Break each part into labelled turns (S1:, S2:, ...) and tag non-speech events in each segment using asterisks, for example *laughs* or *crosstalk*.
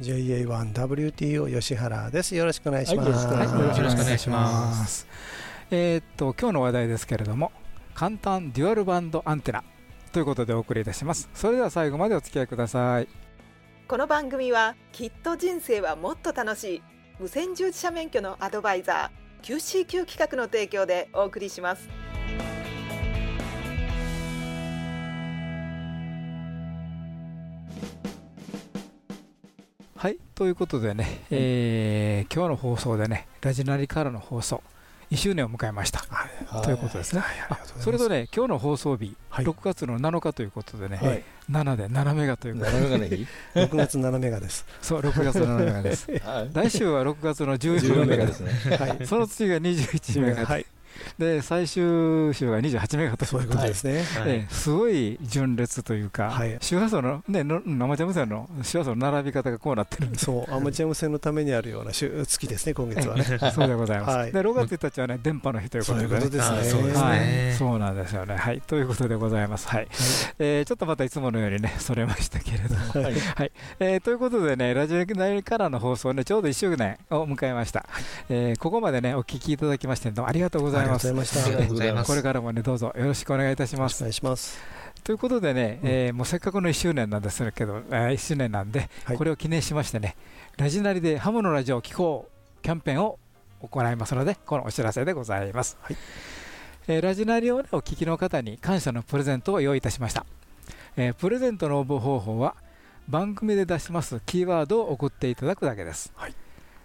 S1: JA1WTO 吉原です。よろしくお願いします。
S2: はいよろしくお願いします。
S3: えーっと今日の話題ですけれども簡単デュアルバンドアンテナということでお送りいたします。それでは最後までお付き合いください。
S4: この番組はきっと人生はもっと楽しい無線従事者免許のアドバイザー QCQ 企画の提供でお送りします
S3: はいということでね、えー今日の放送でねラジナリからの放送1周年を迎えました。
S1: はい。
S3: ということですね。
S1: はいす。
S3: それとね今日の放送日、
S1: はい。
S3: 6月の7日ということでね、
S2: はい、
S3: 7で7メガということで。
S2: 斜めがね、
S1: 6 *laughs* 月7メガです。
S3: そう6月の7メガです。*laughs*
S2: はい、
S3: 来週は6月の14
S2: 14
S3: メガで
S2: すすね。
S1: はい。
S3: その次が21メガ
S1: はい。*laughs*
S3: で最終週が28メガと
S1: そういうことですね。
S3: すごい順列というか、
S1: はい
S3: 周波数の、ね、の生茶無線の周波数の並び方がこうなってるんです。
S1: そう、アマチュア無線のためにあるような週月ですね、今月はね。
S3: そうでございます。
S1: はい
S3: で、6月1日はね、電波の日ということでね。
S1: いうことです
S5: あそうで
S1: ね。
S5: す
S3: はい
S5: ね、
S3: そうなんですよね。はい、ということでございます。はい、えーちょっとまたいつものようにね、それましたけれども。
S2: はい、
S3: はいえーということでね、ラジオナからの放送ね、ちょうど1周年を迎えました。えーここまでね、お聞きいただきまして、どうもありがとうございます。
S1: ありがとうございました。
S3: これからもね、どうぞよろしくお願いいたします
S1: お。願いします。
S3: ということでね、
S1: うん
S3: えーもうせっかくの1周年なんですけど、えー1周年なんで、
S1: はい
S3: これを記念しましてね、ラジナリでハムのラジオを聴こうキャンペーンを行いますので、このお知らせでございます。
S1: はい
S3: えーラジナリを、ね、お聞きの方に感謝のプレゼントを用意いたしました。えープレゼントの応募方法は、番組で出しますキーワードを送っていただくだけです。
S1: はい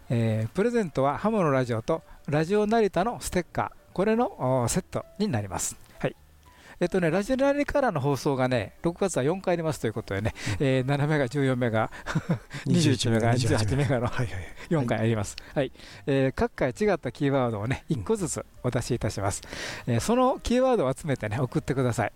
S3: えープレゼントはハムのラジオとラジオ成田のステッカー、これのおセットになります。はいえっとね、ラジオナリからの放送がね、6月は4回ありますということでね、えー7メガ、14メガ、21メガ、28メガの
S1: はいはい。
S3: 4回あります。はいえー各回違ったキーワードをね、1個ずつお出しいたします。えーそのキーワードを集めてね、送ってください。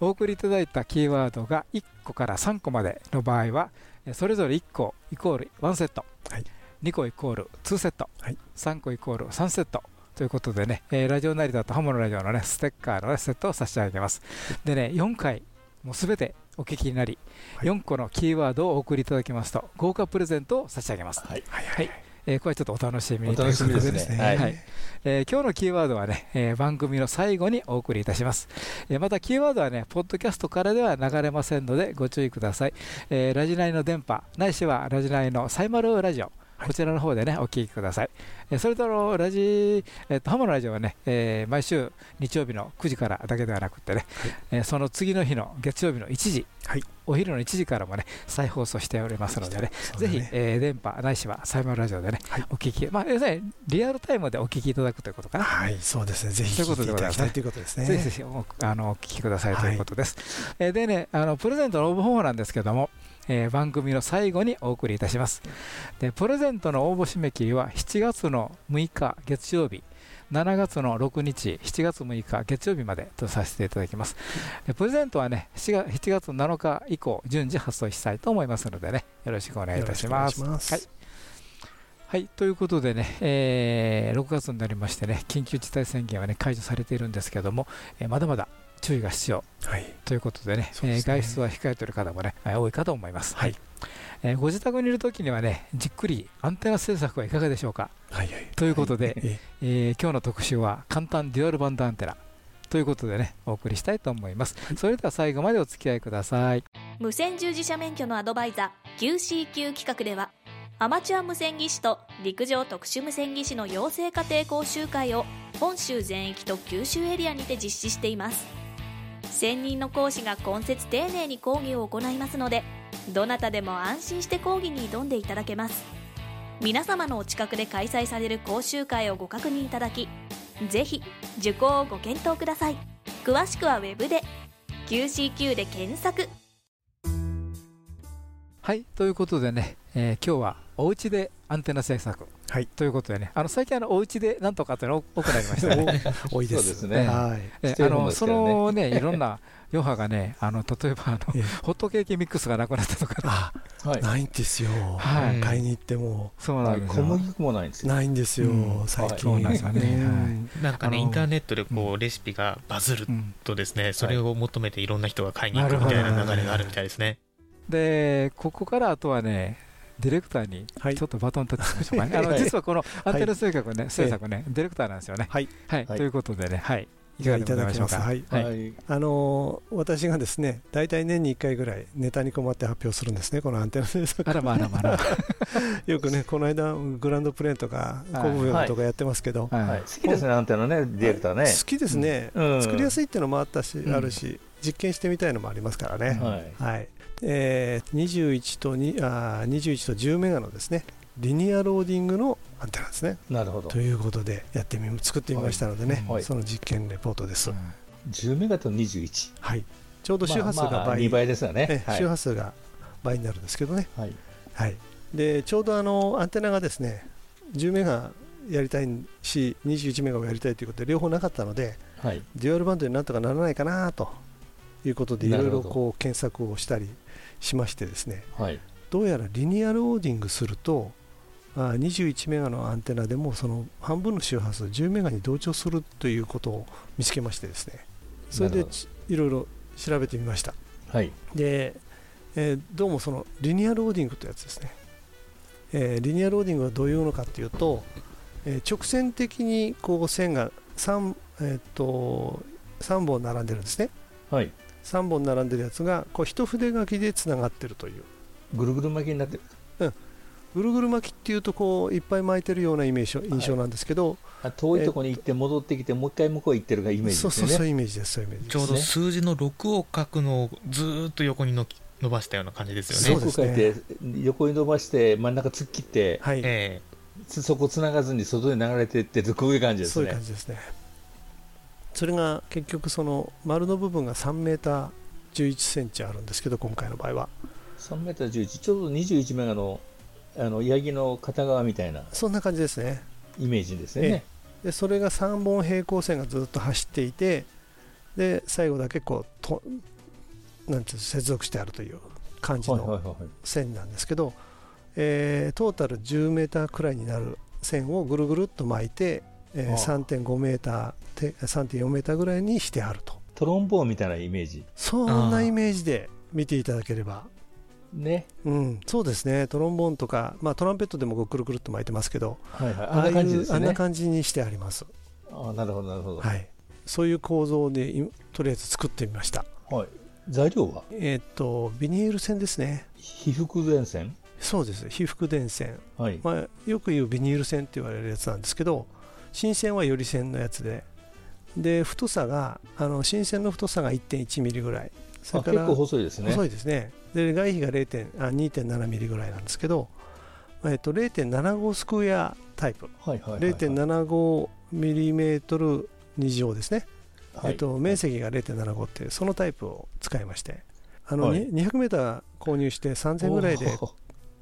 S3: お送りいただいたキーワードが1個から3個までの場合は、えーそれぞれ1個イコール1セット、
S1: はい
S3: 2個イコール2セット、
S1: はい
S3: 3個イコール3セット。ということでね、えーラジオ成田とハモのラジオのね、ステッカーの、ね、セットを差し上げます。でね、4回、もうすべてお聞きになり、
S1: はい
S3: 4個のキーワードをお送りいただきますと、豪華プレゼントを差し上げます。
S2: はい、
S1: はい
S3: はいえーこれはちょっとお楽しみに
S2: お楽しみですね
S3: ということ
S2: はい
S3: はいえー今日のキーワードはね、えー番組の最後にお送りいたします。えーまたキーワードはね、ポッドキャストからでは流れませんのでご注意ください。えーラジナイの電波、ないしはラジナイのサイマルラジオ、こちらの方でね、お聞きください。えーそれとあの、ラジ、えっと、ハモのラジオはね、えー毎週日曜日の9時からだけではなくてね、えーその次の日の月曜日の1時、
S1: はい
S3: お昼の1時からもね、再放送しておりますのでね、
S1: ね
S3: ぜひ、えー電波ないしはサイマルラジオでね、
S1: はい
S3: お聞き、まあ、要するにリアルタイムでお聞きいただくということかな。
S1: はい、そうですね。ぜひ聞いていただきたいということですね。
S3: ぜひぜひおあのお聞きくださいということです。えーでね、あのプレゼントの応募方法なんですけども、えー番組の最後にお送りいたします。で、プレゼントの応募締め切りは7月の6日月曜日、7月の6日、7月6日月曜日までとさせていただきます。でプレゼントはね、7月 ,7 月7日以降、順次発送したいと思いますのでね、よろしくお願いいたします。
S1: いします
S3: はいはい、ということでね、えー6月になりましてね、緊急事態宣言はね、解除されているんですけども、えーまだまだ注意が必要
S1: はい。
S3: ということでね、
S1: ですね
S3: えー外出は控えている方もね、えー多いかと思います。
S1: はい
S3: えーご自宅にいるときにはね、じっくりアンテナ制作はいかがでしょうか？
S1: はいはい。
S3: ということで、
S1: え
S3: えー今日の特集は簡単デュアルバンドアンテナということでね、お送りしたいと思います。それでは最後までお付き合いください。
S6: 無線従事者免許のアドバイザー QCQ 企画ではアマチュア無線技師と陸上特殊無線技師の養成家庭講習会を本州全域と九州エリアにて実施しています専任の講師が今節丁寧に講義を行いますのでどなたでも安心して講義に挑んでいただけます。皆様のお近くで開催される講習会をご確認いただきぜひ受講をご検討ください。詳しくはウェブで QCQ で検索。
S3: はい、ということでね、えー今日はお家でアンテナ制作、
S1: はい
S3: ということでね、あの最近あのお家でなんとかっていうの *laughs* 多くなりましたね。*laughs*
S1: 多いです。
S2: そうですね
S1: はい。
S3: あのそのね、*laughs* いろんな余波がね、あの例えばあの
S1: ええ
S3: ホットケーキミックスがなくなったとか、
S1: あ、
S2: はい。
S1: ないんですよ。
S3: はい
S1: 買いに行っても
S3: そうなんです
S2: 小
S3: よ。
S2: 麦粉もないんですよ。
S1: ないんですよ
S3: うん。
S1: 最近。
S3: そうなんですよね
S1: うん
S5: なんかね、インターネットでこう、レシピがバズる
S3: うん
S5: とですね、それを求めていろんな人が買いに行くみたいな流れがあるみたいですね。
S3: で、ここからあとはね、ディレクターに
S1: はい
S3: ちょっとバトンタッチしましょうかね。*laughs* 実はこのアンテナ制作ね、制作ね、ディレクターなんですよね。
S1: はい。
S3: ということでね、はい、いかがでございましょうか？
S1: はい。
S3: はい
S2: い。
S1: あのー私がですね、大体年に1回ぐらいネタに困って発表するんですね、このアンテナ制作。
S3: あらまあらまあら。*laughs*
S1: よくね、この間、グランドプレーンとか、コ
S3: はい
S1: ブウェブとかやってますけど。
S2: 好きですね、アンテナね、ディレクターね。
S1: 好きですね、
S2: うん
S1: 作りやすいっていうのもあったし、
S3: うん
S1: あるし、実験してみたいのもありますからね。
S2: はい。
S1: はいえー、21, と2あー21と10メガのですねリニアローディングのアンテナですね。
S2: なるほど
S1: と。いうことでやってみ作ってみましたのでね、
S2: はい
S1: その実験レポートです。
S3: うん
S2: 10メガと21。
S1: はい、ちょうど周波数が倍,、
S2: 2倍ですよね
S1: 周波数が倍になるんですけどね、
S2: はい。
S1: はい、でちょうどあのアンテナがですね10メガやりたいし21メガをやりたいということで両方なかったので
S2: はい。
S1: デュアルバンドになんとかならないかなということでいろいろこう検索をしたりしましてですね
S2: はい。
S1: どうやらリニアローディングするとあ21メガのアンテナでもその半分の周波数10メガに同調するということを見つけましてですねそれでいろいろ調べてみました
S2: はい。
S1: で、えーどうもそのリニアローディングというやつですね、えーリニアローディングはどういうのかというと、えー直線的にこう線が 3,、えーっと3本並んでるんですね
S2: はい。
S1: 3本並んでるやつがこう一筆書きでつながってるという
S2: ぐるぐる巻きになってる。
S1: ぐるぐる巻きっていうとこういっぱい巻いてるようなイメージ印象なんですけど、
S2: あ遠いところに行って戻ってきて、もう一回向こう行ってるがイメージ
S1: そう
S2: ですよね。
S1: そうそういうイメージですそういうイメージです
S5: ちょうど数字の6を書くのをずーっと横にのき伸ばしたような感じですよね。
S1: そうですね
S2: 横書いて、横に伸ばして、真ん中突っ切って、
S1: はい、
S5: え
S2: つそこ繋がずに外に流れていってる、こういう感じですね
S1: そういう感。じですねそれが結局その丸の部分が3メーター11センチあるんですけど今回の場合は
S2: 3メーター11、ちょうど21メガの、あの、ヤギの片側みたいな
S1: そんな感じですね
S2: イメージですよね。
S1: でそれが3本平行線がずっと走っていてで最後だけこうとなんていうの接続してあるという感じの。線なんですけど、えートータル10メーターくらいになる線をぐるぐるっと巻いて、えー
S2: ああ
S1: 3.5メーターて3.4メーターぐらいにしてあると
S2: トロンボーンみたいなイメージ。
S1: そんなイメージで見ていただければ
S2: ね。
S1: うん、そうですねトロンボーンとか、まあ、トランペットでもこうくるくるっと巻いてますけど
S2: はいはい。
S1: あ
S2: んな感じですよね。
S1: うあんな感じにしてあります、
S2: あなるほど、なるほど。
S1: はい、そういう構造でいとりあえず作ってみました
S2: はい。材料は？
S1: えーっとビニール線ですね
S2: 被覆電線？
S1: そうです被覆電線、
S2: はい。
S1: まあ、よく言うビニール線って言われるやつなんですけど新線はより線のやつで。で太さがあの新線の太さが1.1ミリぐらい。それから
S2: あ結構細いですね。
S1: 細いですね。で外比が0点あ2.7ミリぐらいなんですけど、えっと、0.75スクエアタイプ。
S2: はいはいはいはい。
S1: 0.75ミリメートル2乗ですね、
S2: はい。
S1: えっと、面積が0.75っていうそのタイプを使いまして。あの、
S2: はい。
S1: に200メーター購入して3000ぐらいで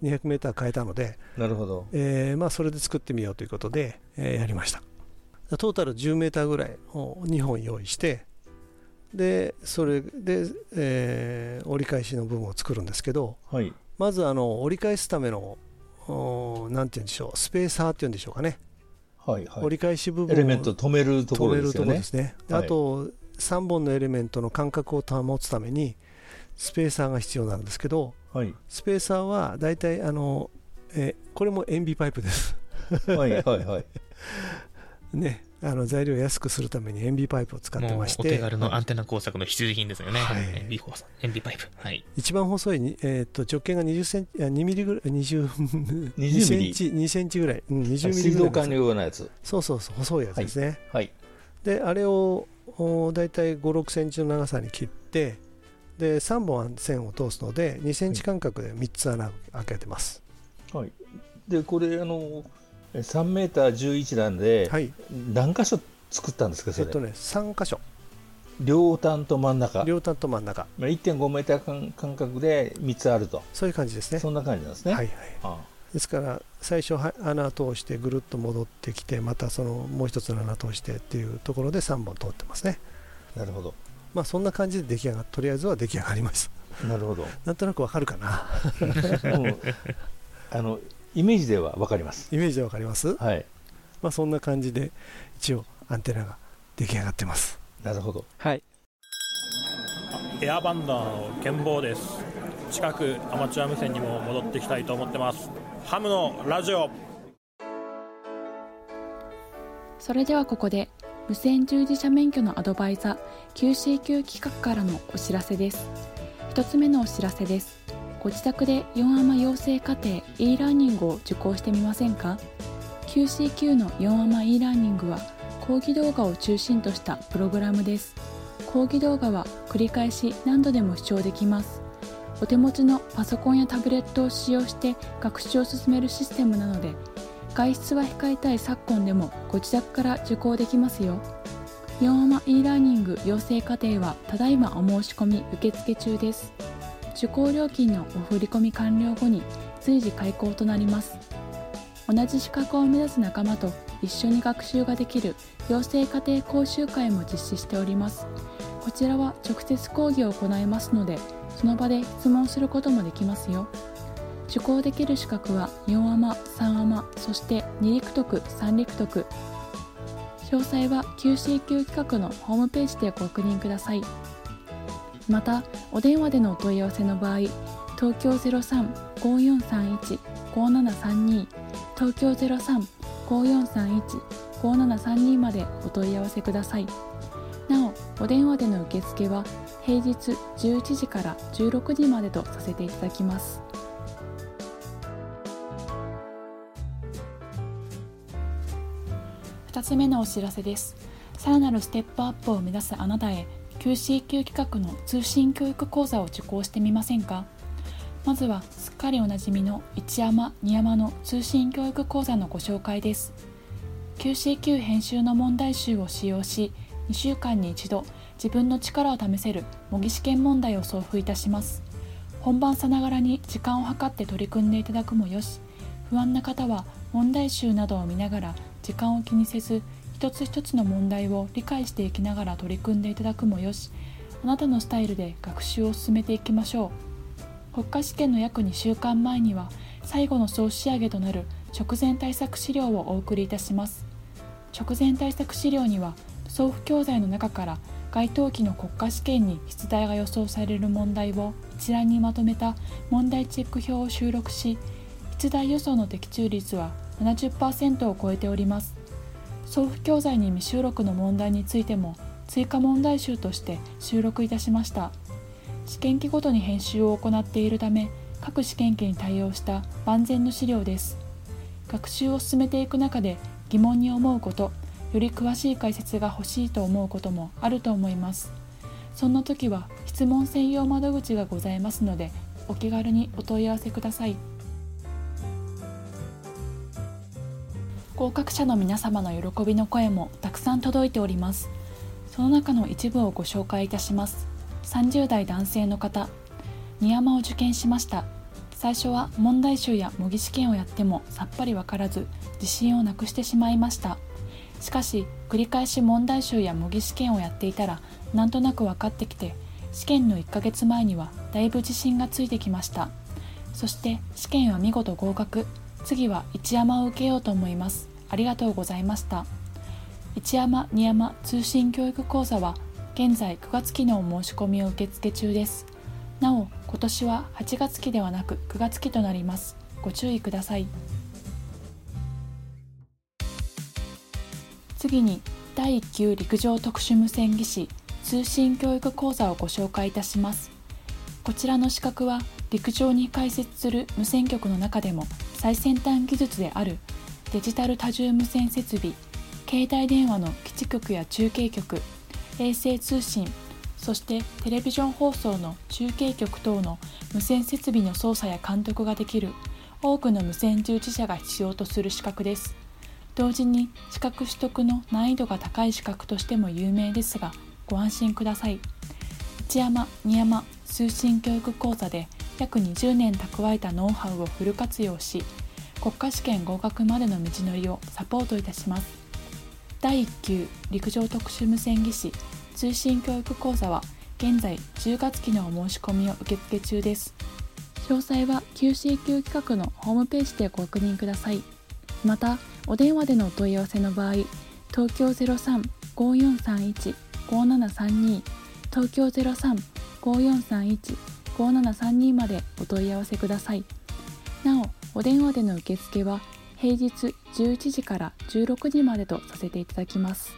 S2: おー
S1: 200メーター買えたので、
S2: なるほど。
S1: えーまあ、それで作ってみようということで、えーやりましたトータル10メーターぐらいを2本用意してでそれで、えー折り返しの部分を作るんですけど
S2: はい。
S1: まずあの折り返すためのおなんて言うんでしょうスペーサーっていうんでしょうかね、
S2: はいはい。
S1: 折り返し部分を
S2: エレメント止めるとこ
S1: 止めると
S2: ろですよね。
S1: ですねで
S2: はい
S1: あと3本のエレメントの間隔を保つためにスペーサーが必要なんですけど
S2: はい。
S1: スペーサーはだいたいあの、えーこれも塩ビパイプです
S2: はいはいはい。*laughs*
S1: ね、あの材料を安くするために塩ビパイプを使って
S5: もう
S1: まし
S5: お手
S1: て
S5: 軽のアンテナ工作の必需品ですよね。
S1: はい
S5: 塩ビ塩ビパイプ。はい。
S1: 一番細いに、えー、と直径が20センチあ2ミリぐらい20
S2: 20
S1: 2センチ2センチぐらい、うん、20ミリ
S2: 水道管のようなやつ。
S1: そうそうそう細いやつですね、
S2: はい。
S1: であれをおだいたい5 6センチの長さに切ってで3本線を通すので2センチ間隔で3つ穴を開けてます。
S2: はい。で、これ、あの、3メーター11なんで、
S1: はい。
S2: 何箇所作ったんですか、それ？
S1: えっとね3箇所。
S2: 両端と真ん中、
S1: 両端と真ん中。
S2: まあ、1.5メーター間間隔で3つあると、
S1: そういう感じですね。
S2: そんな感じなんですね。
S1: はいはい。
S2: あ
S1: ですから最初は穴を通してぐるっと戻ってきてまたそのもう一つの穴を通してっていうところで3本通ってますね。
S2: なるほど、
S1: まあそんな感じで出来上がとりあえずは出来上がります。
S2: なるほど。
S1: なんとなくわかるかな。
S2: もうあのイメージでは分かります。
S1: イメージでわかります？
S2: はい、
S1: まあそんな感じで一応アンテナが出来上がってます。
S2: なるほど。
S3: はい。
S7: エアバンダーの健坊です。近くアマチュア無線にも戻ってきたいと思ってます。ハムのラジオ。
S8: それではここで無線従事者免許のアドバイザー QCQ 企画からのお知らせです。一つ目のお知らせです。ご自宅で4アマ養成課程 e ラーニングを受講してみませんか？QCQ の4アマ e ラーニングは講義動画を中心としたプログラムです。講義動画は繰り返し何度でも視聴できます。お手持ちのパソコンやタブレットを使用して学習を進めるシステムなので外出は控えたい昨今でもご自宅から受講できますよ。4アマ e ラーニング養成課程はただいまお申し込み受付中です。受講料金のお振込完了後に随時開講となります。同じ資格を目指す仲間と一緒に学習ができる養成家庭講習会も実施しております。こちらは直接講義を行いますのでその場で質問することもできますよ。受講できる資格は4アマ3アマそして2陸徳3陸徳。詳細は QCQ 企画のホームページでご確認ください。またお電話でのお問い合わせの場合東京0354315732東京0354315732までお問い合わせください。なおお電話での受付は平日11時から16時までとさせていただきます。2つ目のお知らせです。さらなるステップアップを目指すあなたへ QCQ 企画の通信教育講座を受講してみませんか？まずはすっかりおなじみの一山二山の通信教育講座のご紹介です。QCQ 編集の問題集を使用し2週間に一度自分の力を試せる模擬試験問題を送付いたします。本番さながらに時間を計って取り組んでいただくもよし不安な方は問題集などを見ながら時間を気にせず一つ一つの問題を理解していきながら取り組んでいただくもよしあなたのスタイルで学習を進めていきましょう。国家試験の約2週間前には最後の総仕上げとなる直前対策資料をお送りいたします。直前対策資料には送付教材の中から該当期の国家試験に出題が予想される問題を一覧にまとめた問題チェック表を収録し出題予想の的中率は70%を超えております。送付教材に未収録の問題についても追加問題集として収録いたしました。試験期ごとに編集を行っているため各試験期に対応した万全の資料です。学習を進めていく中で疑問に思うことより詳しい解説が欲しいと思うこともあると思います。そんな時は質問専用窓口がございますのでお気軽にお問い合わせください。合格者の皆様の喜びの声もたくさん届いております。その中の一部をご紹介いたします。30代男性の方。二山を受験しました。最初は問題集や模擬試験をやってもさっぱりわからず自信をなくしてしまいました。しかし繰り返し問題集や模擬試験をやっていたらなんとなく分かってきて試験の1ヶ月前にはだいぶ自信がついてきました。そして試験は見事合格。次は一山を受けようと思います。ありがとうございました。一山二山通信教育講座は現在9月期のお申し込みを受付中です。なお今年は8月期ではなく9月期となります。ご注意ください。次に第1級陸上特殊無線技師通信教育講座をご紹介いたします。こちらの資格は陸上に開設する無線局の中でも最先端技術であるデジタル多重無線設備携帯電話の基地局や中継局衛星通信そしてテレビジョン放送の中継局等の無線設備の操作や監督ができる多くの無線従事者が必要とする資格です。同時に資格取得の難易度が高い資格としても有名ですがご安心ください。一山二山通信教育講座で約20年蓄えたノウハウをフル活用し国家試験合格までの道のりをサポートいたします。第1級陸上特殊無線技師通信教育講座は現在10月期のお申し込みを受付中です。詳細は QCQ 企画のホームページでご確認ください。またお電話でのお問い合わせの場合東京03-5431-5732東京03-5431-5732までお問い合わせください。なおお電話での受付は平日11時から16時までとさせていただきます。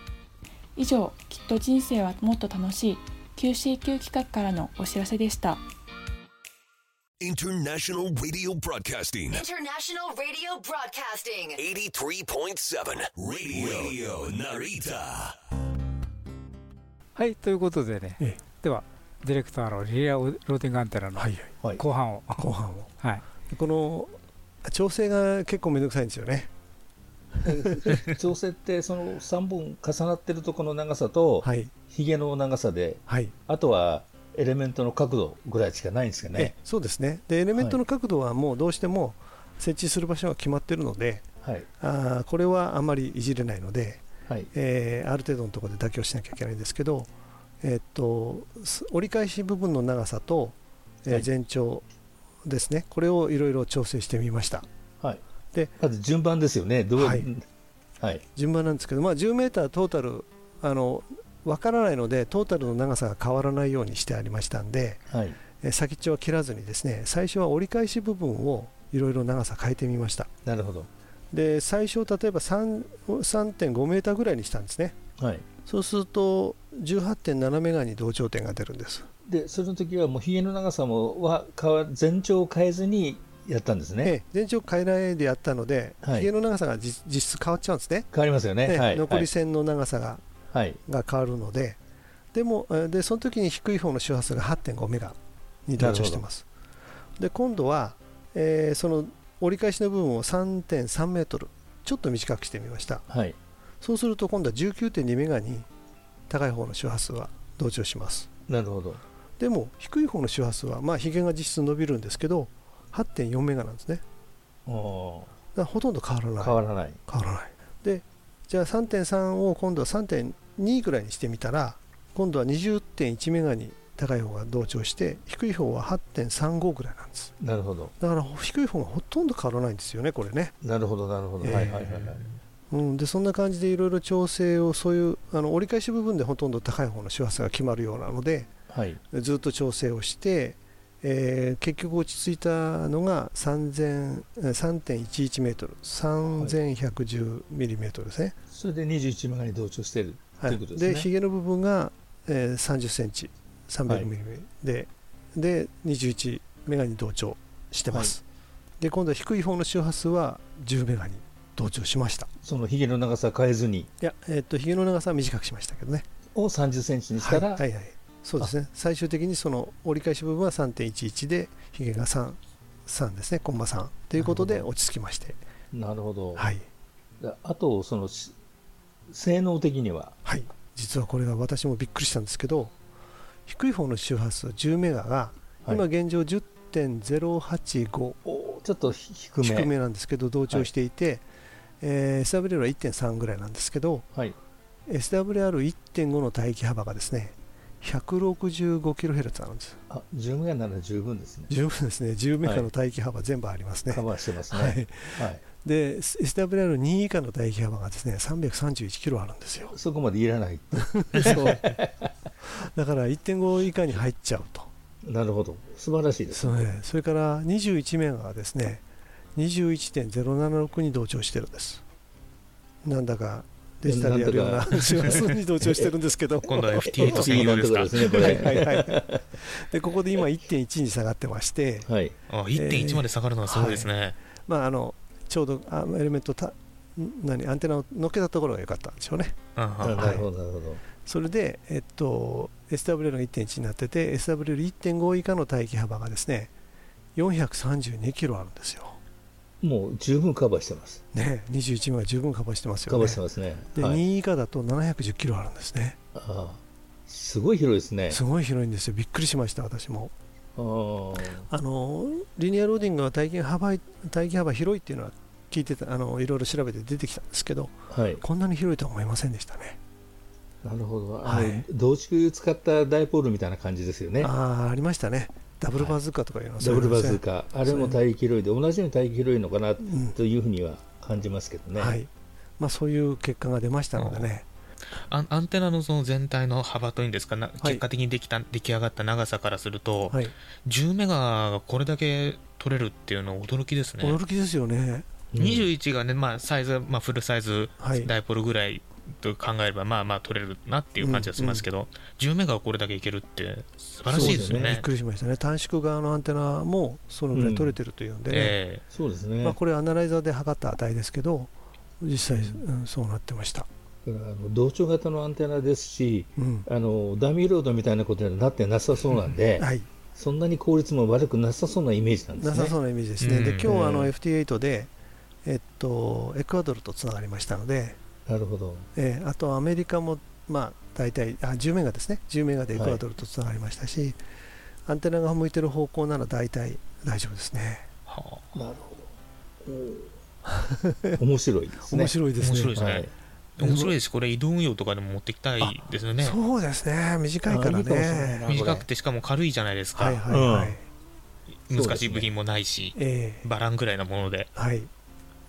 S8: 以上きっと人生はもっと楽しい QCQ 企画からのお知らせでした。
S9: International Radio Broadcasting.
S10: International Radio Broadcasting.
S9: 83.7 Radio, Narita.
S3: はいということでね、
S1: ええ。
S3: ではディレクターのリレアローティングアンテナの
S1: はいはい。
S3: 後半を、
S1: 後半を。
S3: はい、
S1: この調整が結構めんどくさいんですよね。*laughs*
S2: 調整ってその3本重なってるとこの長さと
S1: はい。
S2: ひげの長さで
S1: はい。
S2: あとはエレメントの角度ぐらいしかないんですか
S1: え
S2: ね。
S1: そうですね。でエレメントの角度はもうどうしても設置する場所が決まってるので
S2: はい。
S1: あーこれはあんまりいじれないので、
S2: はい。
S1: えーある程度のところで妥協しなきゃいけないんですけど、えーっとす折り返し部分の長さと、えー
S2: はい。
S1: 全長ですねこれをいろいろ調整してみました
S2: はい。
S1: で
S2: まず順番ですよね。どう
S1: はい
S2: はい
S1: 順番なんですけど、まあ、10メータートータルあの分からないのでトータルの長さが変わらないようにしてありましたんで、
S2: はい
S1: えー先っちょは切らずにですね最初は折り返し部分をいろいろ長さ変えてみました
S2: なるほど。
S1: で最初例えば3 3.5メーターぐらいにしたんですね
S2: はい。
S1: そうすると18.7メガに同調点が出るんです
S2: でその時はもうひげの長さもは変わ全長を変えずにやったんですね。
S1: ええ全長変えないでやったので、
S2: はい
S1: ひげの長さが実実質変わっちゃうんですね
S2: 変わりますよね。
S1: ええ
S2: はい。
S1: 残り線の長さが,、
S2: はい。
S1: が変わるのででもえーでその時に低い方の周波数が8.5メガに同調してますで今度は、えーその折り返しの部分を3.3メートルちょっと短くしてみました
S2: はい。
S1: そうすると今度は19.2メガに高い方の周波数は同調します
S2: なるほど。
S1: でも低い方の周波数はまあひげが実質伸びるんですけど8.4メガなんですねほとんど変わらない
S2: 変わらない。
S1: 変わらないでじゃあ3.3を今度は3.2ぐらいにしてみたら今度は20.1メガに高い方が同調して低い方は8.35ぐらいなんです
S2: なるほど。
S1: だから低い方がほとんど変わらないんですよねこれね、
S2: なるほどなるほど。
S1: ええ
S2: はいはいはいはい。
S1: うん、でそんな感じでいろいろ調整をそういうあの折り返し部分でほとんど高い方の周波数が決まるようなので
S2: はい。
S1: ずっと調整をして、えー結局落ち着いたのが3000えー3.11メートル。3110ミリメートルですね、
S2: それで21メガに同調してると
S1: はいいう
S2: ことですね。
S1: でひげの部分が、えー30センチ。300ミリで、で21メガに同調してます、で今度は低い方の周波数は10メガに同調しました。
S2: そのひげの長さ変えずに。
S1: いや、えーっとひげの長さは短くしましたけどね。
S2: を30センチにしたら、
S1: はいはいはいそうですね。最終的にその折り返し部分は3.11でひげが3 3ですね。コンマ3ということで落ち着きまして。
S2: なるほど。
S1: はい。
S2: であとそのし性能的には？
S1: はい。実はこれが私もびっくりしたんですけど低い方の周波数10メガが
S2: はい。
S1: 今現状10.085
S2: おちょっと低め。
S1: 低めなんですけど同調していて、えー SWR は1.3ぐらいなんですけど
S2: はい。
S1: SWR1.5 の帯域幅がですね 165kHz なんです。
S2: あ10メガなら十分ですね。
S1: 十分ですね。10メガの帯域幅全部ありますね、
S2: カバーしてますね。
S1: は
S2: はい。い。
S1: で SWR2 以下の帯域幅がですね331キロあるんですよ。
S2: そこまでいらない。*laughs*
S1: そう。だから1.5以下に入っちゃうと。
S2: なるほど。素晴らしいです
S1: そうね、それから21メガがですね21.076に同調してるんです。なんだかデジタルでやるような周波数に同調してるんですけど
S5: 今度は FT8 専用ですか
S2: ですねこれ。
S1: はいはいはいでここで今1.1に下がってまして
S2: はい。
S5: あ1.1まで下がるのはすごいですね。
S1: まああのちょうどあエレメントたん何アンテナを乗っけたところが良かったんでしょうね
S5: あ
S2: な
S5: は
S2: なるほどなるほど。
S1: それで、えっと、SWL が1.1になってて SWL1.5 以下の帯域幅がですね432キロあるんですよ
S2: もう十分カバーしてます。
S1: ね21は十分カバーしてますよね
S2: カバーしてますね。
S1: で、
S2: はい。
S1: 2位以下だと710キロあるんですね
S2: ああすごい広いですね。
S1: すごい広いんですよびっくりしました私も
S2: あ
S1: のリニアローディングは体験幅体験幅広いっていうのは聞いてたあのいろいろ調べて出てきたんですけど
S2: はい。
S1: こんなに広いとは思いませんでしたね
S2: なるほど。
S1: はい
S2: 同蓄使ったダイポールみたいな感じですよね。
S1: ああありましたねダブルバズーカとかいうのは
S2: ダブルバズー
S1: カ。
S2: カ。あれも大気広いで、同じように大気広いのかな
S1: うん
S2: というふうには感じますけどね。
S1: はい。まあ、そういう結果が出ましたのでね、
S5: アンアンテナのその全体の幅というんですか結果的にできた出来上がった長さからすると、
S1: はい、
S5: 10メガがこれだけ取れるっていうのは驚きですね。
S1: 驚きですよね、
S2: うん
S5: 21がね、まあ、サイズ、まあ、フルサイズ
S1: はい、
S5: ダイポールぐらいと考えれば、まあまあ取れるなっていう感じはしますけど、10メガがこれだけいけるって素晴らしいですよ
S2: そう
S5: ね。
S1: びっくりしましたね、短縮側のアンテナもそのぐらい取れてるというんでね、
S5: え
S2: そうですね。
S1: まあ、これ、アナライザーで測った値ですけど、実際、うん、そうなってました。
S2: あの同調型のアンテナですし、
S1: うん。
S2: あのダミーロードみたいなことにはなってなさそうなんで、
S1: はい、
S2: そんなに効率も悪くなさそうなイメージなんですね。
S1: なさそうなイメージですね、
S5: うん。
S1: で今日はあの
S2: ええ。
S1: FT8 で、えっと、エクアドルとつながりましたので、
S2: なるほど。
S1: えーあとアメリカも、まあ、大体あ10メガですね、10メガでエクアドルとつながりましたし、アンテナが向いてる方向なら大体大丈夫ですね。
S5: はあ
S2: なるほど。*laughs* 面白いですね。
S1: 面白いですね。
S5: 面白いですね
S2: はい
S5: 面白いですし、これ移動運用とかでも持ってきたいですよね。
S1: そうですね、短いからね。
S2: な
S5: 短くてしかも軽いじゃないですか。
S1: はいはいはい。
S2: うん
S5: 難しい部品もないし、
S1: ええ
S5: バランぐらいのもので。
S1: はい。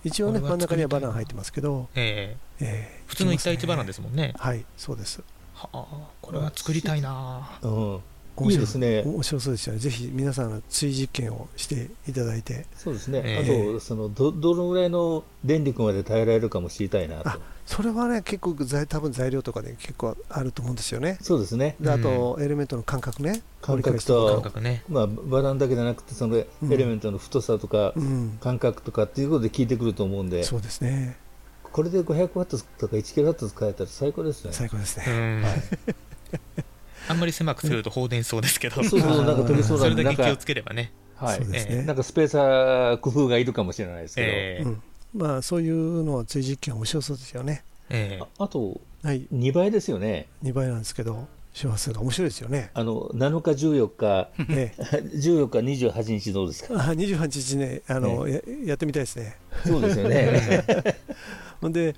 S1: 一応ね、真ん中にはバナナ入ってますけど、
S5: ええ
S1: ええ
S5: 普通の1対1バランですもんね。
S1: はい、そうです。
S5: はあ、これは作りたいな
S2: うん。
S1: 面白
S2: いいですね。
S1: 面白そうですよね。ぜひ皆さんの追実験をしていただいて、
S2: そうですね。
S5: え
S1: え
S2: あと、そのどどのぐらいの電力まで耐えられるかも知りたいなと
S1: あ。それはね、結構材多分材料とかで結構あると思うんですよね。
S2: そうですね。
S1: であと、エレメントの感覚ね。
S2: 感覚
S1: と
S2: と
S5: 感覚ね。
S2: まあ、バランだけじゃなくて、そのエレメントの太さとか、
S1: うん、
S2: 感覚とかっていうことで聞いてくると思うんで、
S1: そうですね。
S2: これで500ワットとか1キロワット使えたら最高ですね。
S1: 最高です
S5: う
S1: ね。
S5: ん。*laughs* あんまり狭くすると放電しそうですけど、
S2: そうそう、なんか飛びそう
S5: そ
S2: なんで、なんか
S5: れだけ気をつ、ければね。
S2: はい
S1: そうですね。
S2: なんかスペーサー工夫がいるかもしれないですけど、
S5: ええ
S1: うんまあ、そういうのは追実験面白そうですよね。
S5: ええ
S2: ああと、
S1: はい、
S2: 2倍ですよね。
S1: 2倍なんですけど、周波数が面白いですよね。
S2: あの、7日、14日、
S1: ええ、*laughs*
S2: 14日、28日どうですか？
S1: あ28日ねあの、や、やってみたいですね。
S2: そうですよね。*laughs*
S1: ほんで、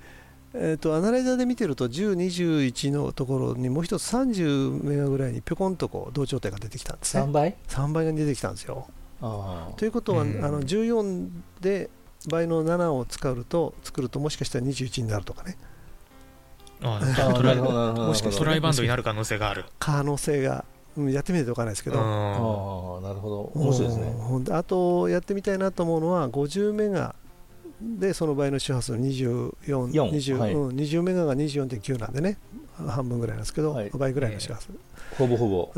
S1: えー、とアナライザーで見てると10、21のところにもう一つ30メガぐらいにぴょこんとこう同調点が出てきたんです
S2: 3
S1: ね。
S2: 倍
S1: ？3倍が出てきたんですよ。
S2: ああ
S1: ということは、
S5: うん
S1: あの14で倍の7を使うと作るともしかしたら21になるとかね
S5: あ
S2: ああ *laughs*
S5: トライ。
S1: もしかしたら
S5: トライバンドになる可能性がある。
S1: 可能性が、うんやってみないと分からないですけど、
S5: うん
S2: ああ、なるほど。面白いですね。
S1: あとやってみたいなと思うのは50メガでその倍の周波数24、20,
S2: はい
S1: うん、20メガが24.9なんでね半分ぐらいなんですけど、
S2: はい
S1: 倍ぐらいの周波数、
S2: ほぼほぼ。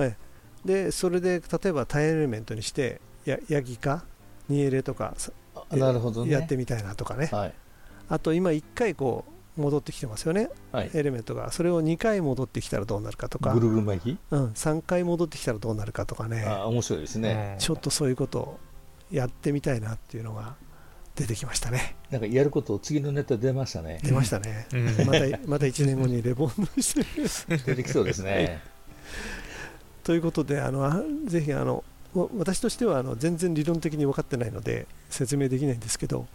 S1: でそれで例えば単エレメントにしてやヤギかニエレとか
S2: なるほどね。
S1: やってみたいなとかね。
S2: はい。
S1: あと今1回こう戻ってきてますよね。
S2: はい。
S1: エレメントが。それを2回戻ってきたらどうなるかとか。
S2: ぐ、るぐる巻き
S1: うん、3回戻ってきたらどうなるかとかね。
S2: ああ、面白いですね。
S1: ちょっとそういうことをやってみたいなっていうのが出てきましたね。
S2: なんかやること、次のネタ出ましたね。
S1: 出ましたね、
S5: うん。
S1: またまた1年後にレボンドしてる。*laughs*
S2: 出てきそうですね。*laughs*
S1: ということであのあぜひあのわ私としてはあの全然理論的に分かってないので説明できないんですけど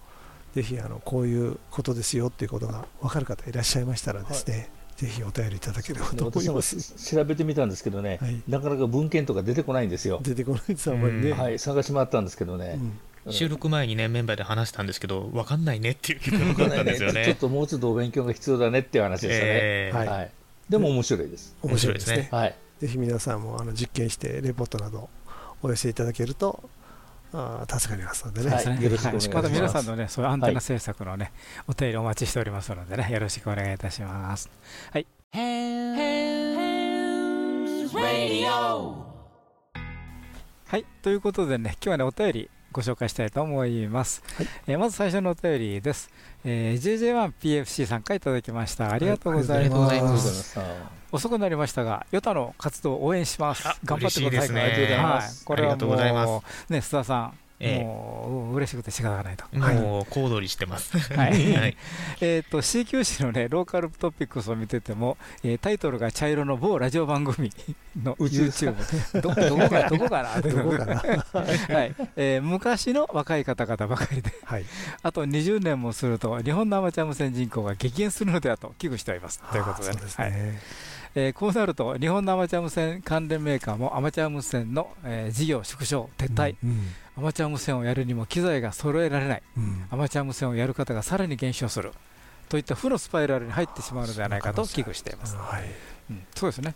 S1: ぜひあのこういうことですよっていうことが分かる方いらっしゃいましたらですね、ぜひお便りいただければと思います
S2: 調べてみたんですけどね、
S1: はい
S2: なかなか文献とか出てこないんですよ。
S1: 出てこないですあんまりね、
S5: うん
S2: はい、探し回ったんですけどね。
S1: うん
S5: 収録前にね、メンバーで話したんですけど、分かんないねっていう結論だったんですよ
S2: ちょっ
S5: ね。
S2: ともうちょっとお勉強が必要だねっていう話でしたね。
S5: ええ
S1: はい
S2: はい。でも面白いです。
S1: 面白いですね
S2: はい。
S1: ぜひ皆さんもあの実験してレポートなどお寄せいただけると助かりますのでね、
S2: はいよろしくお願いします
S3: また皆さんのね、そういうアンテ
S2: はい
S3: ナ制作のね、お便りお待ちしておりますのでね、よろしくお願いいたします。はい。はい、ということでね、今日はね、お便りご紹介したいと思います。
S1: はい
S3: えーまず最初のお便りです。えー、JJ1PFC さんからいただきました。ありがとうございま
S5: す。
S3: 遅くなりましたが、ヨタの活動を応援します。
S5: あ。
S3: 頑張ってください。
S5: 嬉しいですね。
S2: ありがとうございま
S3: はい
S2: す、
S3: これは
S5: ありがとうござい
S3: も
S5: ま
S3: う、ね、須田さん、
S5: ええ。
S3: もうう嬉しくて仕方がないと。
S5: もう小躍りしてます。*laughs*
S3: はい。*laughs*
S5: はい。
S3: えっと CQ 誌のねローカルトピックスを見てても、えータイトルが茶色の某ラジオ番組の
S1: 宇宙。
S3: YouTube どどこか *laughs* どこかな？
S1: どこかな？
S3: はい。えー昔の若い方々ばかりで、あと20年もすると日本のアマチュア無線人口が激減するのではと危惧しております。ということで,、ね。はいえーこうなると日本のアマチュア無線関連メーカーもアマチュア無線の、えー事業縮小撤退、アマチュア無線をやるにも機材が揃えられない、アマチュア無線をやる方がさらに減少する。といった負のスパイラルに入ってしまうのではないかと危惧しています。うん。そうですね、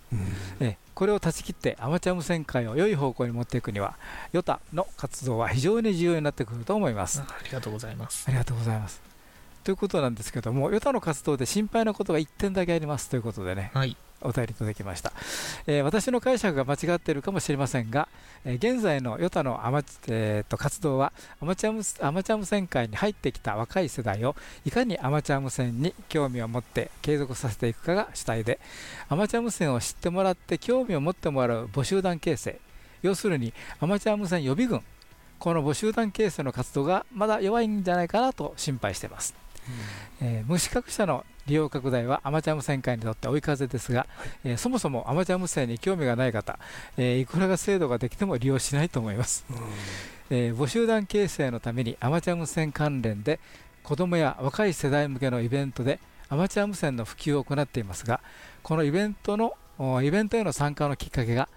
S3: えーこれを断ち切ってアマチュア無線界を良い方向に持っていくにはヨタの活動は非常に重要になってくると思います。
S5: ありがとうございます。
S3: ありがとうございます。ということなんですけども、ヨタの活動で心配なことが1点だけあります。ということでね、お便りいただきました、えー私の解釈が間違っているかもしれませんが、えー現在のヨタのアマチ、えーと活動はアマチュア無アマチュア無線界に入ってきた若い世代をいかにアマチュア無線に興味を持って継続させていくかが主体でアマチュア無線を知ってもらって興味を持ってもらう募集団形成。要するにアマチュア無線予備軍。この募集団形成の活動がまだ弱いんじゃないかなと心配しています、えー無資格者の利用拡大はアマチュア無線界にとって追い風ですが、えーそもそもアマチュア無線に興味がない方、えーいくらが制度ができても利用しないと思います、えー募集団形成のためにアマチュア無線関連で子どもや若い世代向けのイベントでアマチュア無線の普及を行っていますがこのイベントのおイベントへの参加のきっかけが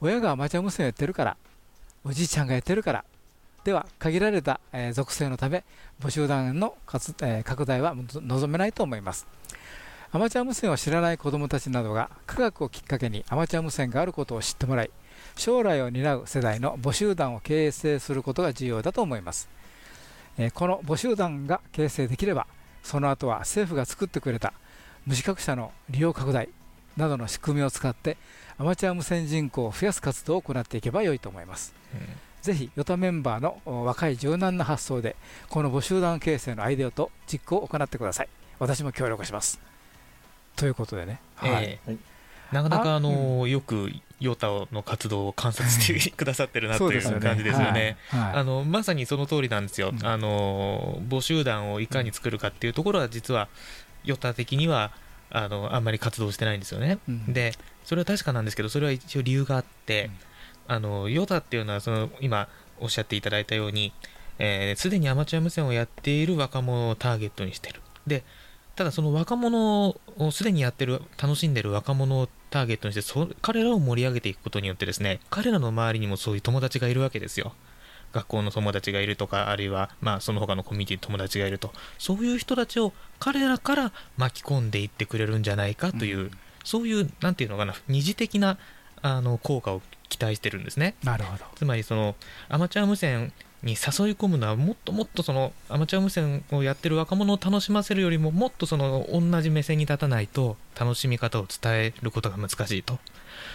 S3: 親がアマチュア無線をやってるからおじいちゃんがやってるからでは限られた、え属性のため募集団の活、え拡大は望めないと思います。アマチュア無線を知らない子どもたちなどが科学をきっかけにアマチュア無線があることを知ってもらい将来を担う世代の募集団を形成することが重要だと思います、えこの募集団が形成できればその後は政府が作ってくれた無資格者の利用拡大などの仕組みを使ってアマチュア無線人口を増やす活動を行っていけばよいと思います、ぜひヨタメンバーのお若い柔軟な発想でこの募集団形成のアイデアと実行を行ってください。私も協力します。ということでね、はい。
S5: ええなかなかあのよくヨタの活動を観察してくださってるなとい
S3: そう
S5: 感じですよね。
S3: はい。はい。
S5: あのまさにその通りなんですよ。あの募集団をいかに作るかっていうところは実はヨタ的にはあのあんまり活動してないんですよね。
S3: うん。
S5: でそれは確かなんですけどそれは一応理由があって、あのヨタっていうのはその今おっしゃっていただいたようにえーすで、にアマチュア無線をやっている若者をターゲットにしてる。でただその若者をすでにやってる楽しんでる若者をターゲットにしてそ彼らを盛り上げていくことによってですね彼らの周りにもそういう友達がいるわけですよ。学校の友達がいるとかあるいはまあその他のコミュニティの友達がいると。そういう人たちを彼らから巻き込んでいってくれるんじゃないかという、そういうなんていうのかな二次的なあの効果を期待してるんですね。
S3: なるほど。
S5: つまりそのアマチュア無線に誘い込むのはもっともっとそのアマチュア無線をやってる若者を楽しませるよりももっとその同じ目線に立たないと楽しみ方を伝えることが難しいと。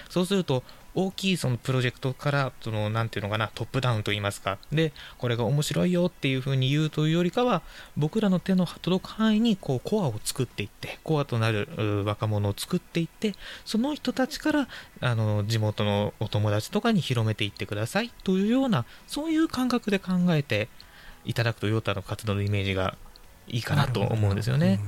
S5: そうすると大きいそのプロジェクトからそのなんていうのかなトップダウンといいますかでこれが面白いよっていうふうに言うというよりかは僕らの手の届く範囲にこうコアを作っていってコアとなるう若者を作っていってその人たちからあの地元のお友達とかに広めていってくださいというようなそういう感覚で考えていただくとヨタの活動のイメージがいいかなと思うんですよね。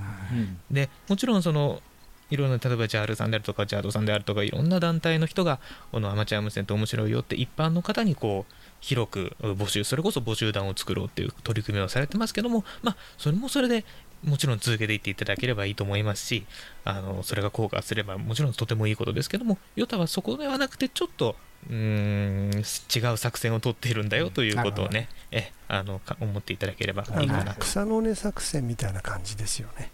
S5: でもちろんそのいろんな例えば JAL さんであるとか JAD さんであるとかいろんな団体の人がこのアマチュア無線って面白いよって一般の方にこう広く募集それこそ募集団を作ろうっていう取り組みをされてますけどもまあそれもそれでもちろん続けていっていただければいいと思いますしあのそれが効果すればもちろんとてもいいことですけどもヨタはそこではなくてちょっとうーん違う作戦を取っているんだよということをね、えあのか思っていただければいいかなと。
S1: 草の根作戦みたいな感じですよね。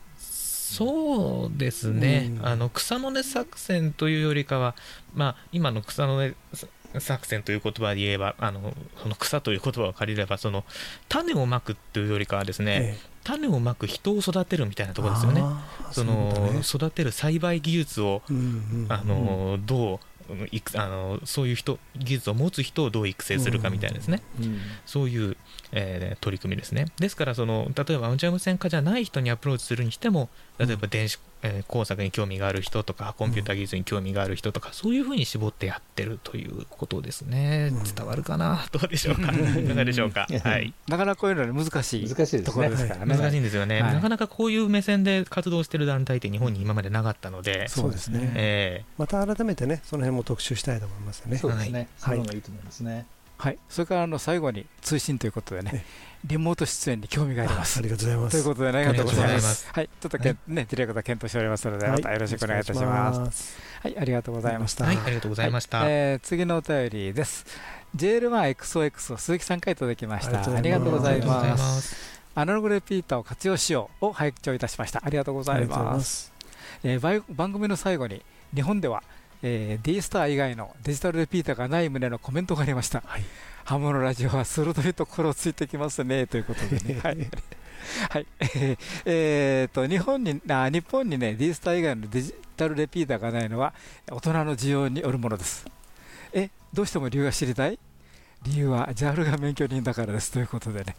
S5: そうですね、
S1: うん。
S5: あの草の根作戦というよりかは、まあ、今の草の根作戦という言葉で言えばあのその草という言葉を借りればその種をまくというよりかはですね、種をまく人を育てるみたいなところですよね。その
S1: ね。
S5: 育てる栽培技術を、
S1: うんうん。
S5: あのどうあのそういう人技術を持つ人をどう育成するかみたいなですね、そういう、えー取り組みですね。ですからその、例えばアマチュア無線化じゃない人にアプローチするにしても、例えば電子、えー工作に興味がある人とかコンピューター技術に興味がある人とか、そういうふうに絞ってやってるということですね、伝わるかな？どうでしょうか？いかがでしょうか？はい。
S3: なかなかこういうのは難しい
S2: 難しいですね。
S3: ところですからね。
S5: 難しいんですよね、
S3: はい。
S5: なかなかこういう目線で活動してる団体って日本に今までなかったので、
S1: そうですね。
S5: え
S1: また改めてねその辺も特集したいと思いますよね。
S2: そうですね。そ
S1: はい。
S2: の方がいいと思いますね。
S3: はい、それからあの最後に通信ということでね、リモート出演に興味があります。
S1: ありがとうございます
S3: ということで、ね、ありがとうございま。
S5: すす
S3: はい、ちょっとね、ディレクター検討しておりますので、またよろしくお願いいたします。
S1: す。
S3: はい、ありがとうございました。
S5: はいありがとうございました
S3: はいえー次のお便りです。JL1XOX 鈴木さんからいただきました。ありがとうござい
S5: ありがとうござい
S3: ま。
S5: ますす
S3: アナログレピーターを活用しようを拝聴いたしました。ありがとうございま。
S1: ますす。
S3: えー番番組の最後に日本では、えー、D スター以外のデジタルレピーターがない旨のコメントがありました、ハムのラジオは鋭いところをついてきますね。*laughs* ということでね。*laughs* はい、はい。え *laughs* ーえーと日本にあ日本にね D スター以外のデジタルレピーターがないのは大人の需要によるものです。えどうしても理由が知りたい？理由は JAL が免許人だからですということでね、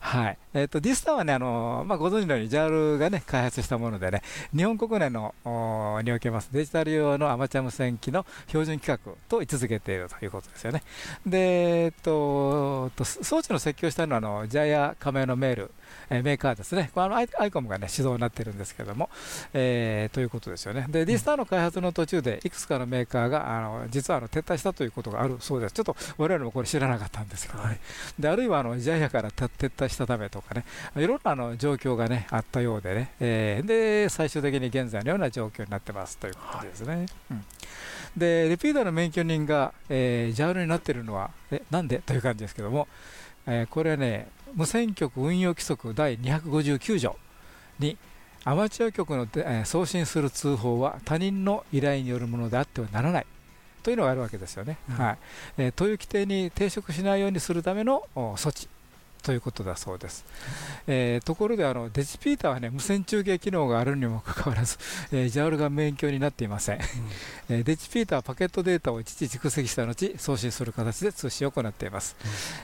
S3: はいえー、とディスターはね、あのまあ、ご存知のように JAL が、ね、開発したものでね、日本国内のおにおけますデジタル用のアマチュア無線機の標準規格と位置づけているということですよね。で、えっと、と装置の設計をしたのはあの JAIA 加盟のメール、えーメーカーですね、これあのアイアイコムが、ね、主導になっているんですけども、えーということですよね。で、 D-STAR の開発の途中で、いくつかのメーカーがあの実はあの撤退したということがあるそうです。ちょっと我々もこれ知らなかったんですけど、ね。であるいはあの JAIA から撤撤退したためとかね、いろんなあの状況が、ね、あったようでね、えーで、最終的に現在のような状況になってますということですね。うん。で、レピーターの免許人が、えー、JAL になっているのは、えなんで？という感じですけども、えーこれはね、無線局運用規則第259条に、アマチュア局ので、えー送信する通報は他人の依頼によるものであってはならないというのがあるわけですよね。はい。えーという規定に抵触しないようにするためのお措置ということだそうです。えーところであの、デジピーターは、ね、無線中継機能があるにもかかわらず、えー、JAL が免許になっていません。えーデジピーターはパケットデータを一時蓄積した後、送信する形で通信を行っています。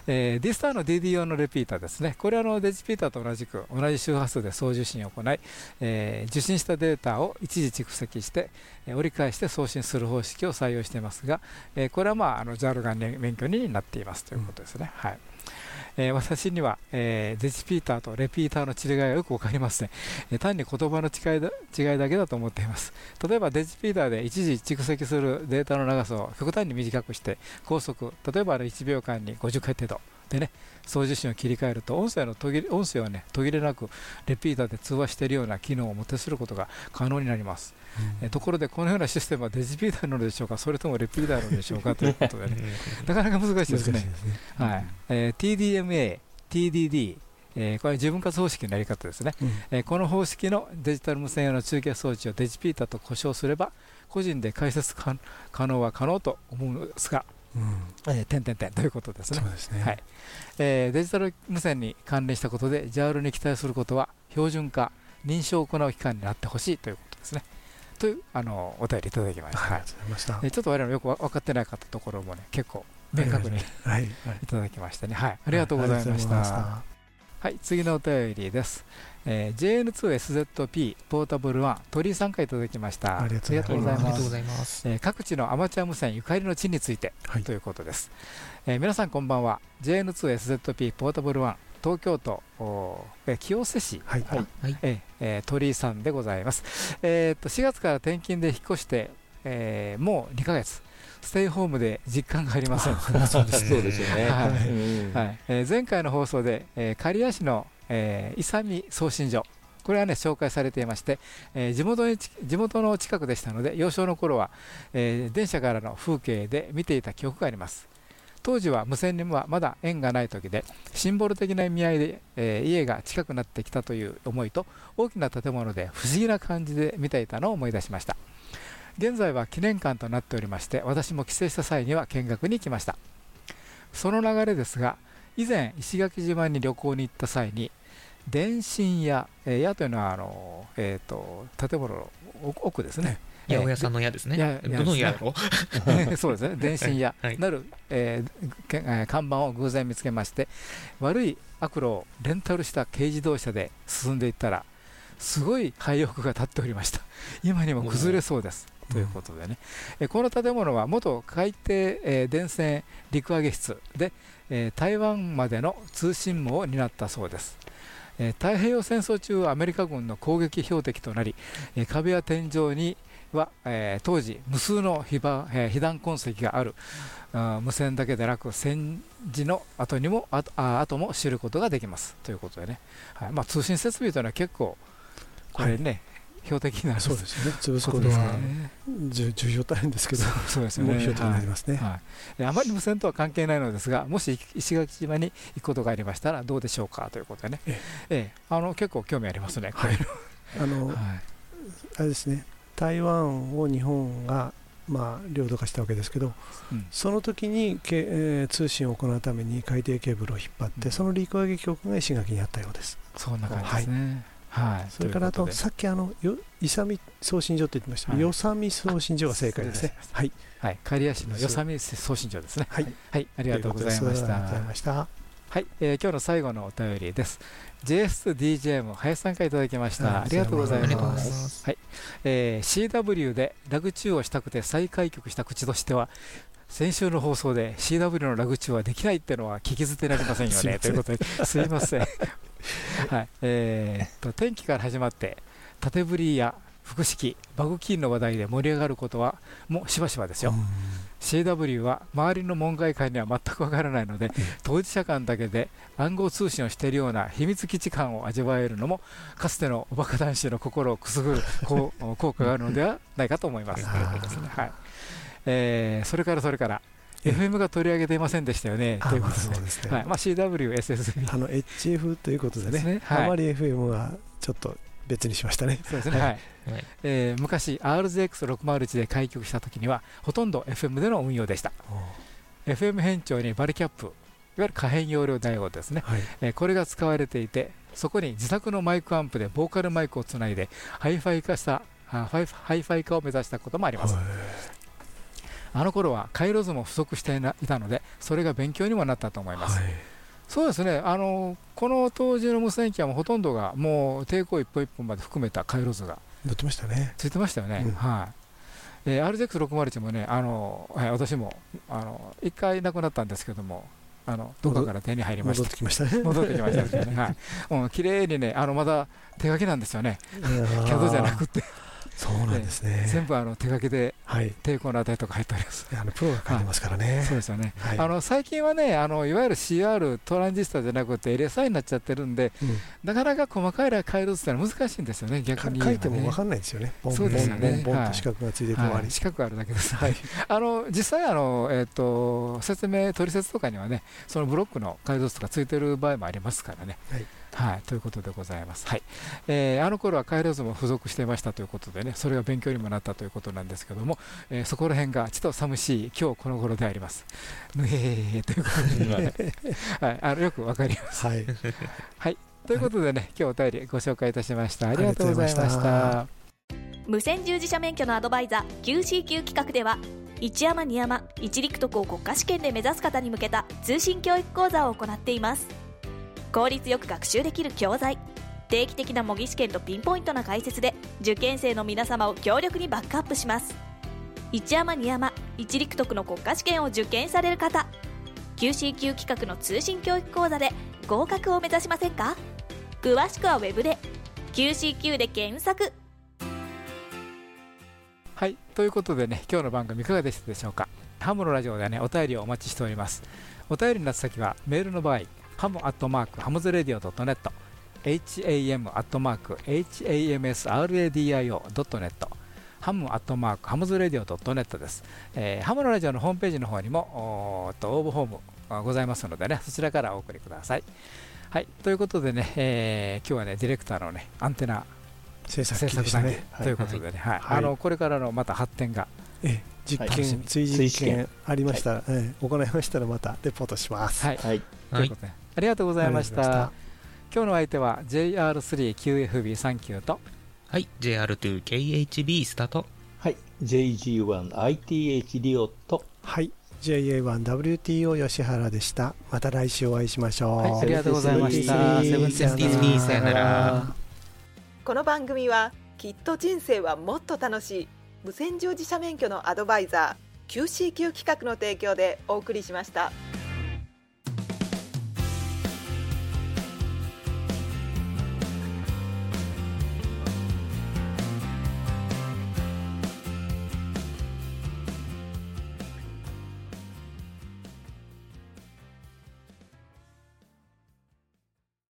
S3: えー D-STAR の DD 用のレピーターですね、これはあのデジピーターと同じく同じ周波数で送受信を行い、えー受信したデータを一時蓄積して、えー折り返して送信する方式を採用していますが、えーこれは、まあ、あの JARL が、ね、免許になっていますということですね。はいえー私には、えーデジピーターとレピーターの違いがよく分かりません、えー単に言葉の違いだ違いだけだと思っています。例えばデジピーターで一時蓄積するデータの長さを極端に短くして高速例えばあの1秒間に50回程度。でね送受信を切り替えると音声の途切音声をね途切れなくレピーターで通話しているような機能をもてすることが可能になります、えーところでこのようなシステムはデジピーターなのでしょうか？それともレピーターなのでしょうか？ということでね。*laughs* なかなか難しいですね。はい。えー TDMA、TDD、えーこれは自分活方式のやり方ですね、
S1: うん。
S3: えーこの方式のデジタル無線用の中継装置をデジピーターと故障すれば個人で解説可可能は可能と思うのですが、えー点々点ということですね。
S1: ですね。
S3: はい。えーデジタル無線に関連したことで JAL に期待することは標準化、認証を行う機関になってほしいということですね。というあのお便りいただきました。
S1: ありがとうございました。
S3: えーちょっと我々もよくわ分かってなかったところもね結構明確に
S1: はい。
S3: い。ただきましてね、はい、ありがとうございました。
S1: はい。
S3: 次のお便りです。えー JN2SZP ポータブル1鳥居さんからいただきました。
S1: ありがとうございます。
S3: えー各地のアマチュア無線ゆかりの地について、ということです、えー皆さんこんばんは。JN2SZP ポータブル1東京都清瀬市、
S1: はい。
S3: えーえー鳥居さんでございます、えーっと4月から転勤で引っ越して、えーもう2ヶ月。ステイホームで実感がありません。
S2: そうですそうですよね。*laughs*
S3: はい。えー前回の放送で、えー刈谷市の、えー、伊佐美送信所。これはね紹介されていまして、えー地元にち地元の近くでしたので幼少の頃は、えー電車からの風景で見ていた記憶があります当時は無線にはまだ縁がない時でシンボル的な意味合いで、えー家が近くなってきたという思いと大きな建物で不思議な感じで見ていたのを思い出しました。現在は記念館となっておりまして私も帰省した際には見学に行きました。その流れですが以前石垣島に旅行に行った際に電信屋、えー屋というのはあの、えー、と建物の奥ですね。
S5: 八百屋さんの屋ですね。
S3: や
S5: どの *laughs*
S3: そうですね。電信屋。
S5: はい。
S3: なる、え看板を偶然見つけまして悪い悪路をレンタルした軽自動車で進んでいったらすごい廃屋が建っておりました。*laughs* 今にも崩れそうです。ということでね、えこの建物は元海底、えー電線陸揚げ室で、えー台湾までの通信網を担ったそうです、えー太平洋戦争中アメリカ軍の攻撃標的となり、えー壁や天井には、えー当時無数の被ばえー被弾痕跡がある。あー無線だけでなく戦時の後にもあとあ後も知ることができます。ということでね、はい。まあ、通信設備というのは結構これね、標的になる
S1: そうですよね。潰すことは
S3: ね。
S1: 重重要大変ですけど
S3: そうですよね。
S1: 目標的になりますね、
S3: はい。はい。であまり無線とは関係ないのですがもし石垣島に行くことがありましたらどうでしょうかということでね、ええ。あの結構興味ありますね、
S1: あの、
S3: はい。
S1: あれですね台湾を日本がまあ領土化したわけですけど、
S3: うん
S1: その時にけ、えー通信を行うために海底ケーブルを引っ張って、その陸揚げ局が石垣にあったようです。
S3: そんな感じですね。はい。
S1: それからあとさっきあのよ伊佐美送信所って言ってました、
S3: はい
S1: よさみ送信所が正解ですね。はい。
S3: はい、刈谷市のよさみ送信所ですね。
S1: はい、
S3: はい、ありがとうございました。
S1: ということですありがとうございました。
S3: はい、えー今日の最後のお便りです。JS2DJM 林さんからいただきました。ありがとうございます。はい、えー CW でラグチューをしたくて再開局した口としては。先週の放送で CW のラグチューはできないっていうのは聞き捨てなりませんよね *laughs* ということですいません。*laughs* はい、えー、と天気から始まって縦振りや複式バグキーの話題で盛り上がることはもうしばしばですよ。CW は周りの門外漢には全くわからないので、*laughs* 当事者間だけで暗号通信をしているような秘密基地感を味わえるのもかつてのおバカ男子の心をくすぐる *laughs* こう効果があるのではないかと思います。はい。えーそれからそれから、FM が取り上げていませんでしたよね。
S1: あ
S3: ということ
S1: で。すね。
S3: はい。まあ、CW、SSB
S1: あの HF ということでね。
S3: ですね。はい。
S1: あまり FM はちょっと別にしましたね。
S3: そうですね、はい。えー昔 RZX601 で開局した時にはほとんど FM での運用でした。FM 変調にバリキャップいわゆる可変容量ダイオードですね、えーこれが使われていてそこに自作のマイクアンプでボーカルマイクをつないでハイファイ化したあハイフハイファイ化を目指したこともあります。あの頃は回路図も不足していたのでそれが勉強にもなったと思います、そうですねあのこの当時の無線機はもうほとんどがもう抵抗一本一本まで含めた回路図が
S1: 載ってましたね。
S3: ついてましたよね、
S1: うん
S3: はい。えー、RZX601 もね、あの、はい、私も、あの、一回なくなったんですけども。あの、どこかから手に入りました。
S1: 戻ってきましたね
S3: 戻ってきましたね。はい。*laughs* うん、綺麗にね、あの、まだ手書きなんですよね。
S1: いやー
S3: CAD じゃなくて。
S1: そうなんですね
S3: えー全部あの手書きで
S1: はい
S3: 抵抗の値とか入っております。
S1: あのプロが書いてますからね。
S3: そうですよね。
S1: はい
S3: あの最近はね、あのいわゆる CR トランジスタじゃなくて LSI になっちゃってるんで、なかなか細かい回路ってのは難しいんですよね。逆にね
S1: 書いても分かんないですよね。ボン
S3: そうですよね。
S1: ボンボンボン
S3: はい
S1: と四角がついてて終わり
S3: はい。四角あるだけです。はい。あの実際あのえっ、と説明取説とかにはね、そのブロックの解像度とかついてる場合もありますからね。
S1: はい。
S3: はい、ということでございます。はい。えーあの頃は回路図も付属していましたということでね、それが勉強にもなったということなんですけども、えーそこら辺がちょっと寂しい今日この頃であります。ぬへーということで、*laughs* はい、あのよくわかります。
S1: はい。*laughs*
S3: はい。ということでね、今日お便りご紹介いたしました。ありがとうございました。
S6: 無線従事者免許のアドバイザー QCQ 企画では一山二山一陸徳を国家試験で目指す方に向けた通信教育講座を行っています効率よく学習できる教材。定期的な模擬試験とピンポイントな解説で受験生の皆様を強力にバックアップします。一山二山一陸徳の国家試験を受験される方。QCQ 企画の通信教育講座で合格を目指しませんか？詳しくはウェブで。QCQ で検索。
S3: はい、ということでね、今日の番組いかがでしたでしょうか？ハムのラジオではね、お便りをお待ちしております。お便りの先は、メールの場合、 ham アットマーク、 hamsradio .net、ham アットマーク、hamsradio.net、 ham アットマーク、 hamsradio .net です。えーハムのラジオのホームページの方にも、お応募フォームがございますのでね、そちらからお送りください。はい、ということでね、えー今日はね、ディレクターのね、アンテナ
S1: 制作したね。
S3: ということでね、はい。
S1: はい。
S3: あのこれからのまた発展が、
S1: ええ実験、追実験ありましたら、ええ行いましたらまたレポートします。
S3: はい、ということで、ありがとうございました。今日の相手は JR3QFB39 と、
S5: はい、JR2KHB スタート。
S2: はい、JG1ITH リオと、
S1: はい、JA1WTO 吉原でした。また来週お会いしましょう。
S3: はいありがとうございました
S1: セブン
S3: セブンティース
S1: さよなら
S5: さよなら
S4: この番組はきっと人生はもっと楽しい無線乗自社免許のアドバイザー QCQ 企画の提供でお送りしました。